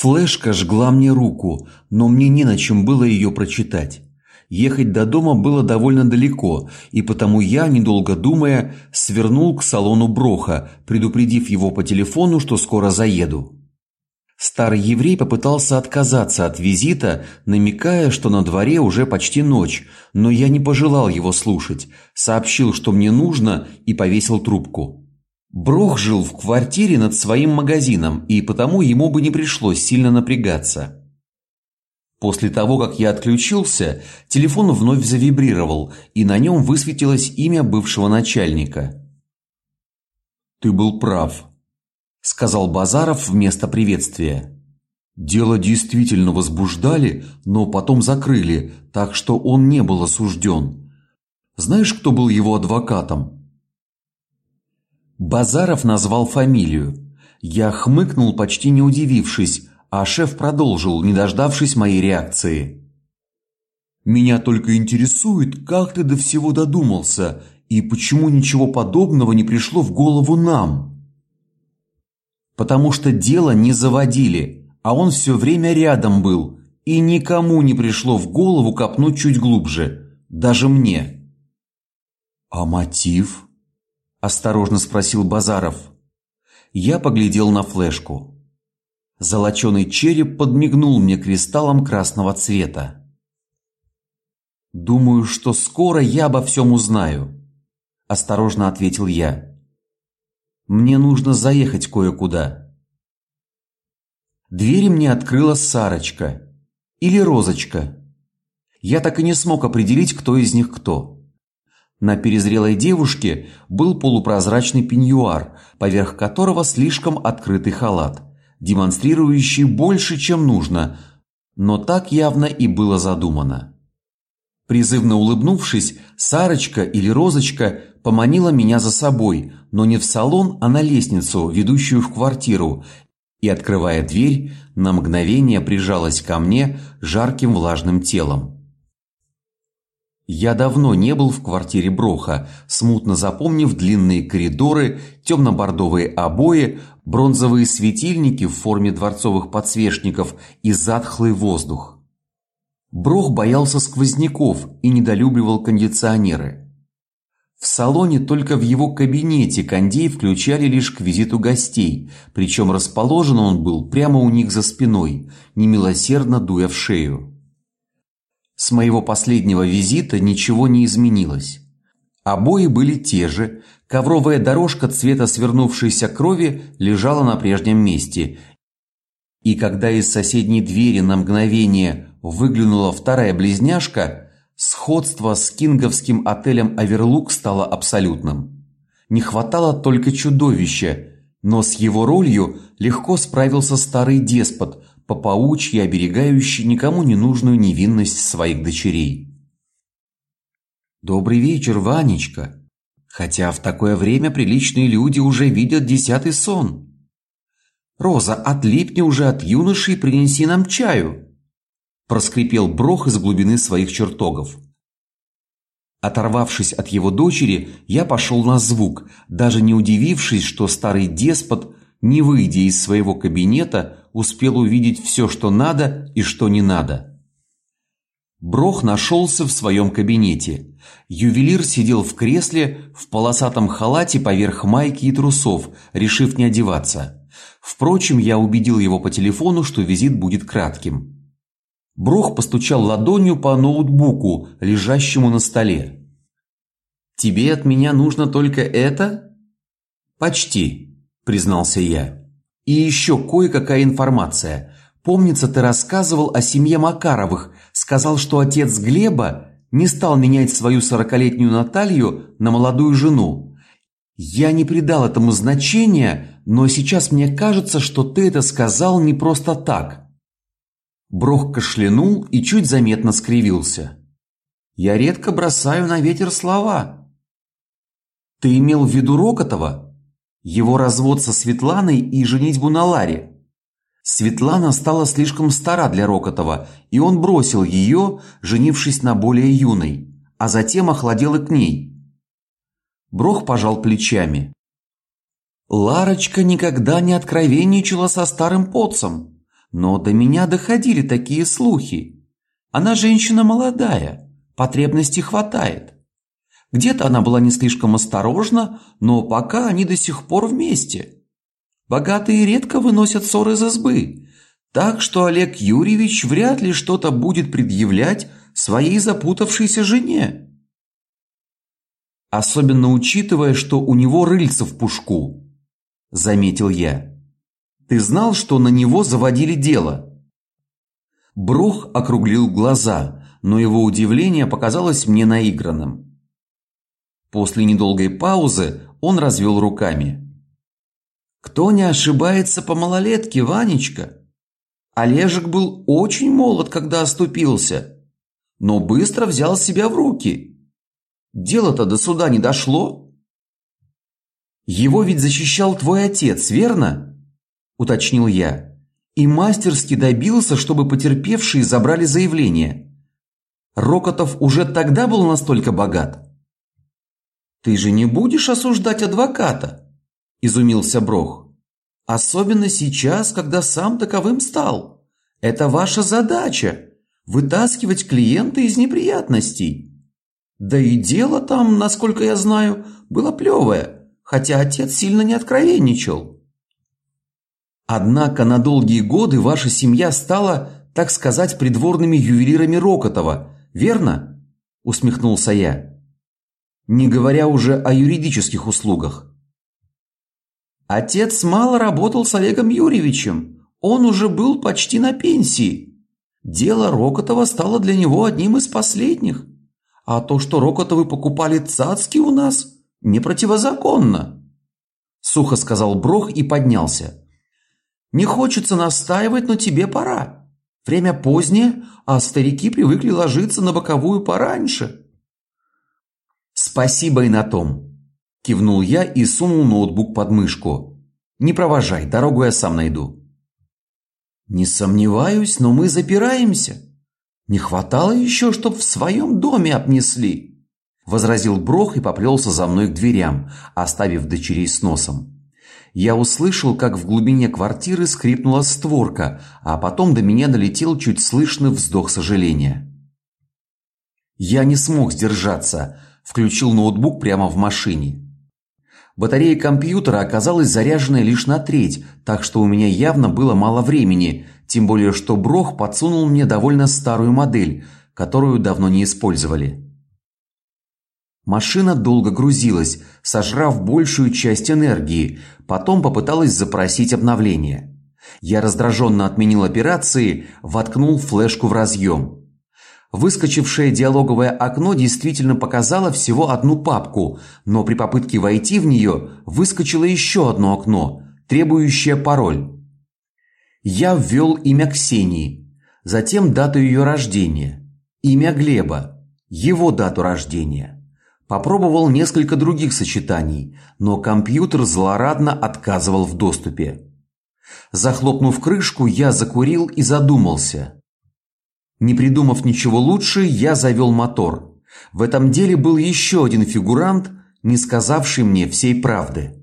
Флешка жгла мне руку, но мне не на чем было ее прочитать. Ехать до дома было довольно далеко, и потому я, недолго думая, свернул к салону Броха, предупредив его по телефону, что скоро заеду. Старый еврей попытался отказаться от визита, намекая, что на дворе уже почти ночь, но я не пожелал его слушать, сообщил, что мне нужно, и повесил трубку. Брох жил в квартире над своим магазином, и потому ему бы не пришлось сильно напрягаться. После того, как я отключился, телефон вновь завибрировал, и на нем высветилось имя бывшего начальника. Ты был прав, сказал Базаров вместо приветствия. Дело действительно возбуждали, но потом закрыли, так что он не был осужден. Знаешь, кто был его адвокатом? Базаров назвал фамилию. Я хмыкнул, почти не удивившись, а шеф продолжил, не дождавшись моей реакции. Меня только интересует, как ты до всего додумался и почему ничего подобного не пришло в голову нам потому что дело не заводили, а он все время рядом был, и никому не пришло в голову копнуть чуть глубже, даже мне. А мотив? Осторожно спросил Базаров. Я поглядел на флешку. Золоченый череп подмигнул мне кристаллом красного цвета. Думаю, что скоро я обо всем узнаю, осторожно ответил я. Мне нужно заехать кое-куда. Двери мне открыла Сарочка или Розочка. Я так и не смог определить, кто из них кто. На перезрелой девушке был полупрозрачный пеньюар, поверх которого слишком открытый халат, демонстрирующий больше, чем нужно, но так явно и было задумано. Призывно улыбнувшись, Сарочка или Розочка поманила меня за собой, но не в салон, а на лестницу, ведущую в квартиру, и открывая дверь, на мгновение прижалась ко мне жарким влажным телом. Я давно не был в квартире Броха, смутно запомнив длинные коридоры, темно бордовые обои, бронзовые светильники в форме дворцовых подсвечников и затхлый воздух. Брох боялся сквозняков и недолюбливал кондиционеры. В салоне только в его кабинете кондей включали лишь к визиту гостей, причем расположен он был прямо у них за спиной, немилосердно дуя в шею. С моего последнего визита ничего не изменилось. Обои были те же, ковровая дорожка цвета свернувшейся крови лежала на прежнем месте. И когда из соседней двери на мгновение выглянула вторая близняшка, сходство с кинговским отелем Аверлук стало абсолютным. Не хватало только чудовища, но с его ролью легко справился старый деспот, по паучьи оберегающий никому не нужную невинность своих дочерей. Добрый вечер, Ванечка. Хотя в такое время приличные люди уже видят десятый сон. Роза, отлипни уже от юноши и принеси нам чаю проскрипел Брох из глубины своих чертогов. Оторвавшись от его дочери, я пошел на звук, даже не удивившись, что старый деспот, не выйдя из своего кабинета, успел увидеть все, что надо и что не надо. Брох нашелся в своем кабинете. Ювелир сидел в кресле в полосатом халате поверх майки и трусов, решив не одеваться. Впрочем, я убедил его по телефону, что визит будет кратким. Брох постучал ладонью по ноутбуку, лежащему на столе. Тебе от меня нужно только это? Почти, признался я. И еще кое-какая информация. Помнится, ты рассказывал о семье Макаровых, сказал, что отец Глеба не стал менять свою сорокалетнюю Наталью на молодую жену. Я не придал этому значения, но сейчас мне кажется, что ты это сказал не просто так. Брох кашлянул и чуть заметно скривился. Я редко бросаю на ветер слова. Ты имел в виду Рокотова? Его развод со Светланой и женитьбу на Ларе? Светлана стала слишком стара для Рокотова, и он бросил ее, женившись на более юной, а затем охладел и к ней. Брох пожал плечами. Ларочка никогда не откровенничала со старым потцем. но до меня доходили такие слухи. Она женщина молодая, потребностей хватает. Где-то она была не слишком осторожна, но пока они до сих пор вместе. Богатые редко выносят ссоры из избы, так что Олег Юрьевич вряд ли что-то будет предъявлять своей запутавшейся жене. Особенно учитывая, что у него рыльца в пушку, заметил я. Ты знал, что на него заводили дело? Брух округлил глаза, но его удивление показалось мне наигранным. После недолгой паузы он развел руками. Кто не ошибается по малолетке, Ванечка? Олежек был очень молод, когда оступился, но быстро взял себя в руки. Дело-то до суда не дошло. Его ведь защищал твой отец, верно? уточнил я. И мастерски добился, чтобы потерпевшие забрали заявление. Рокотов уже тогда был настолько богат. Ты же не будешь осуждать адвоката, изумился Брох. Особенно сейчас, когда сам таковым стал. Это ваша задача вытаскивать клиента из неприятностей. Да и дело там, насколько я знаю, было плевое, хотя отец сильно не откровенничал. Однако на долгие годы ваша семья стала, так сказать, придворными ювелирами Рокотова, верно? усмехнулся я. Не говоря уже о юридических услугах. Отец мало работал с Олегом Юрьевичем. Он уже был почти на пенсии. Дело Рокотова стало для него одним из последних. А то, что Рокотовы покупали цацки у нас, не противозаконно. Сухо сказал Брох и поднялся. Не хочется настаивать, но тебе пора. Время позднее, а старики привыкли ложиться на боковую пораньше. Спасибо и на том, кивнул я и сунул ноутбук под мышку. Не провожай, дорогу я сам найду. Не сомневаюсь, но мы запираемся. Не хватало еще, чтоб в своем доме обнесли, возразил Брох и поплелся за мной к дверям, оставив дочерей с носом. Я услышал, как в глубине квартиры скрипнула створка, а потом до меня долетел чуть слышный вздох сожаления. Я не смог сдержаться, включил ноутбук прямо в машине. Батарея компьютера оказалась заряженной лишь на треть, так что у меня явно было мало времени, тем более что Брох подсунул мне довольно старую модель, которую давно не использовали. Машина долго грузилась, сожрав большую часть энергии, потом попыталась запросить обновление. Я раздраженно отменил операции, воткнул флешку в разъем. Выскочившее диалоговое окно действительно показало всего одну папку, но при попытке войти в нее выскочило еще одно окно, требующее пароль. Я ввел имя Ксении, затем дату ее рождения, имя Глеба, его дату рождения. Попробовал несколько других сочетаний, но компьютер злорадно отказывал в доступе. Захлопнув крышку, я закурил и задумался. Не придумав ничего лучше, я завел мотор. В этом деле был еще один фигурант, не сказавший мне всей правды.